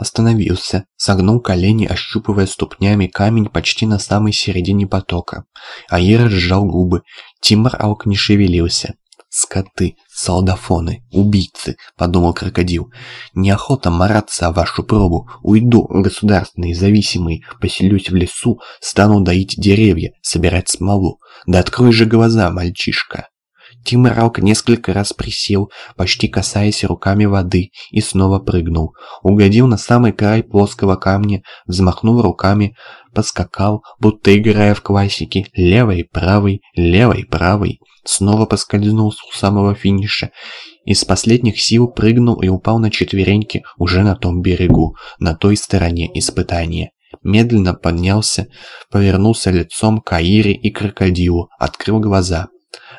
остановился, согнул колени, ощупывая ступнями камень почти на самой середине потока. Аира сжал губы. Тимор Алк не шевелился. «Скоты, солдафоны, убийцы», — подумал крокодил. «Неохота мараться о вашу пробу. Уйду, государственный, зависимый, поселюсь в лесу, стану доить деревья, собирать смолу. Да открой же глаза, мальчишка». Тимор Алк несколько раз присел, почти касаясь руками воды, и снова прыгнул. Угодил на самый край плоского камня, взмахнул руками, поскакал, будто играя в классики, левой, правой, левой, правой снова поскользнулся у самого финиша. Из последних сил прыгнул и упал на четвереньки уже на том берегу, на той стороне испытания. Медленно поднялся, повернулся лицом к Аире и крокодилу, открыл глаза.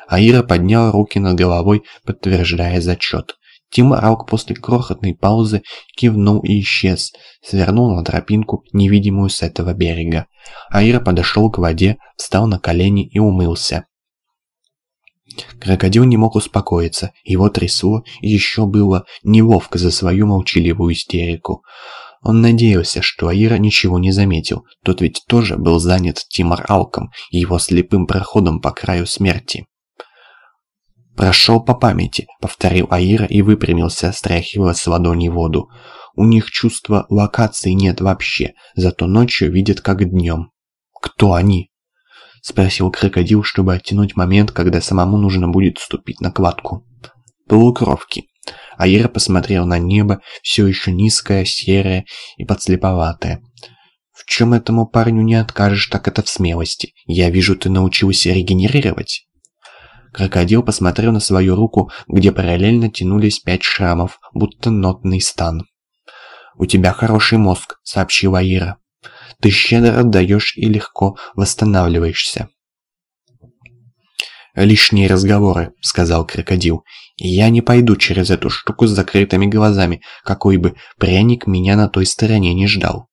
Аира поднял руки над головой, подтверждая зачет. Тим Раук после крохотной паузы кивнул и исчез, свернул на тропинку, невидимую с этого берега. Аира подошел к воде, встал на колени и умылся. Крокодил не мог успокоиться, его трясло и еще было неловко за свою молчаливую истерику. Он надеялся, что Аира ничего не заметил, тот ведь тоже был занят Тимор Алком и его слепым проходом по краю смерти. «Прошел по памяти», — повторил Аира и выпрямился, стряхивая с ладони воду. «У них чувства локации нет вообще, зато ночью видят как днем». «Кто они?» — спросил крокодил, чтобы оттянуть момент, когда самому нужно будет ступить на кладку. «Полукровки». Аира посмотрел на небо, все еще низкое, серое и подслеповатое. «В чем этому парню не откажешь, так это в смелости. Я вижу, ты научился регенерировать». Крокодил посмотрел на свою руку, где параллельно тянулись пять шрамов, будто нотный стан. «У тебя хороший мозг», — сообщила Аира. Ты щедро отдаешь и легко восстанавливаешься. «Лишние разговоры», — сказал крокодил. «Я не пойду через эту штуку с закрытыми глазами, какой бы пряник меня на той стороне не ждал».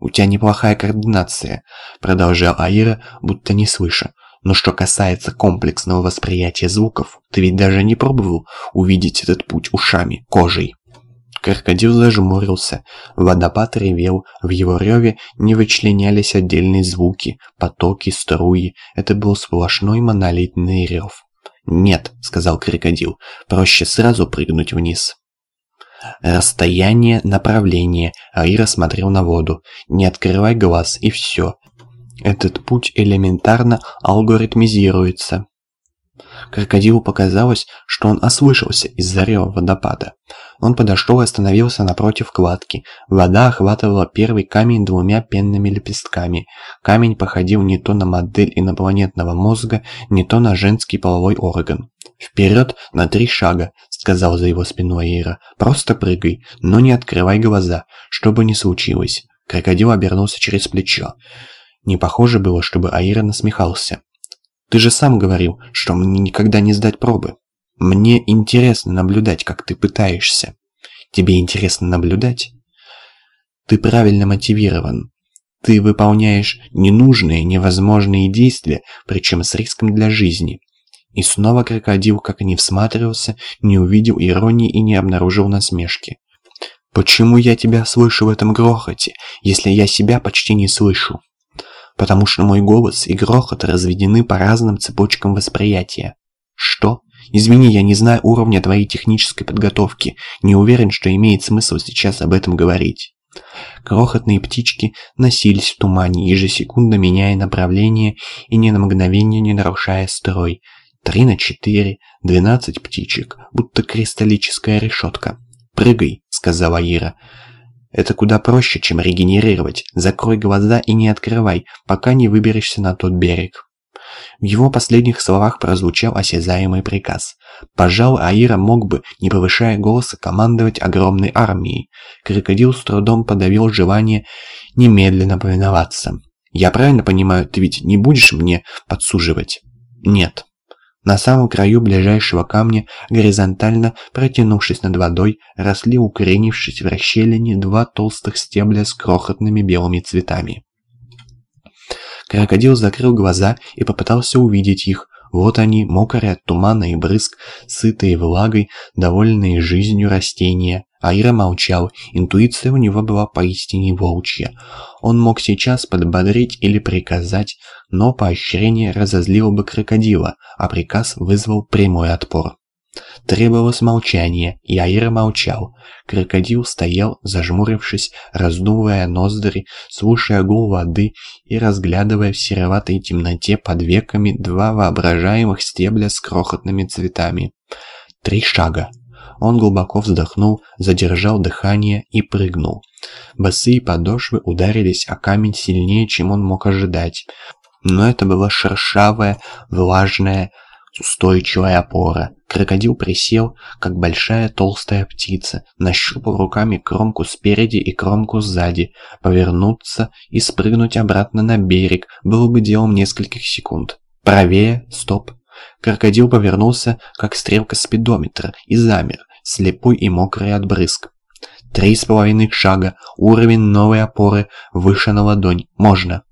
«У тебя неплохая координация», — продолжал Аира, будто не слыша. «Но что касается комплексного восприятия звуков, ты ведь даже не пробовал увидеть этот путь ушами, кожей». Крокодил зажмурился, водопад ревел, в его реве не вычленялись отдельные звуки, потоки, струи, это был сплошной монолитный рев. «Нет», — сказал крокодил, — «проще сразу прыгнуть вниз». Расстояние, направление, Аира смотрел на воду. Не открывай глаз, и все. Этот путь элементарно алгоритмизируется. Крокодилу показалось, что он ослышался из-за рева водопада. Он подошел и остановился напротив кладки. Вода охватывала первый камень двумя пенными лепестками. Камень походил не то на модель инопланетного мозга, не то на женский половой орган. «Вперед на три шага», — сказал за его спиной Ира. «Просто прыгай, но не открывай глаза, что бы ни случилось». Крокодил обернулся через плечо. Не похоже было, чтобы Аира насмехался. Ты же сам говорил, что мне никогда не сдать пробы. Мне интересно наблюдать, как ты пытаешься. Тебе интересно наблюдать? Ты правильно мотивирован. Ты выполняешь ненужные, невозможные действия, причем с риском для жизни. И снова крокодил, как и не всматривался, не увидел иронии и не обнаружил насмешки. «Почему я тебя слышу в этом грохоте, если я себя почти не слышу?» Потому что мой голос и грохот разведены по разным цепочкам восприятия. Что? Извини, я не знаю уровня твоей технической подготовки, не уверен, что имеет смысл сейчас об этом говорить. Крохотные птички носились в тумане, ежесекундно меняя направление и ни на мгновение не нарушая строй. Три на четыре, двенадцать птичек, будто кристаллическая решетка. «Прыгай», — сказала Ира. Это куда проще, чем регенерировать. Закрой глаза и не открывай, пока не выберешься на тот берег. В его последних словах прозвучал осязаемый приказ. Пожалуй, Аира мог бы, не повышая голоса, командовать огромной армией. Крокодил с трудом подавил желание немедленно повиноваться. «Я правильно понимаю, ты ведь не будешь мне подсуживать?» «Нет». На самом краю ближайшего камня, горизонтально протянувшись над водой, росли, укоренившись в расщелине, два толстых стебля с крохотными белыми цветами. Крокодил закрыл глаза и попытался увидеть их. Вот они, мокрые от тумана и брызг, сытые влагой, довольные жизнью растения. Аира молчал, интуиция у него была поистине волчья. Он мог сейчас подбодрить или приказать, но поощрение разозлило бы крокодила, а приказ вызвал прямой отпор. Требовалось молчание, и Аира молчал. Крокодил стоял, зажмурившись, раздувая ноздри, слушая гул воды и разглядывая в сероватой темноте под веками два воображаемых стебля с крохотными цветами. Три шага. Он глубоко вздохнул, задержал дыхание и прыгнул. Босые подошвы ударились о камень сильнее, чем он мог ожидать. Но это была шершавая, влажная, устойчивая опора. Крокодил присел, как большая толстая птица, нащупал руками кромку спереди и кромку сзади. Повернуться и спрыгнуть обратно на берег было бы делом нескольких секунд. Правее, стоп. Крокодил повернулся, как стрелка спидометра, и замер, слепой и мокрый от брызг. Три с половиной шага, уровень новой опоры, выше на ладонь, можно.